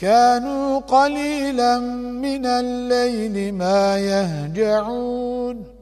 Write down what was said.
كانوا قليلا من الليل ما يهجعون.